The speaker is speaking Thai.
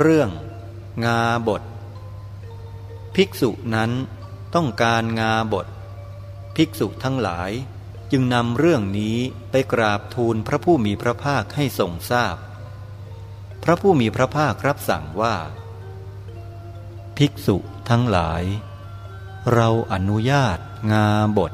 เรื่อง งาบท ภิกษุนั้นต้องการงาบท ภิกษุทั้งหลายจึงนำเรื่องนี้ไปกราบทูลพระผู้มีพระภาคให้ทรงทราบพพระผู้มีพระภาครับสั่งว่า ภิกษุทั้งหลาย เราอนุญาตงาบท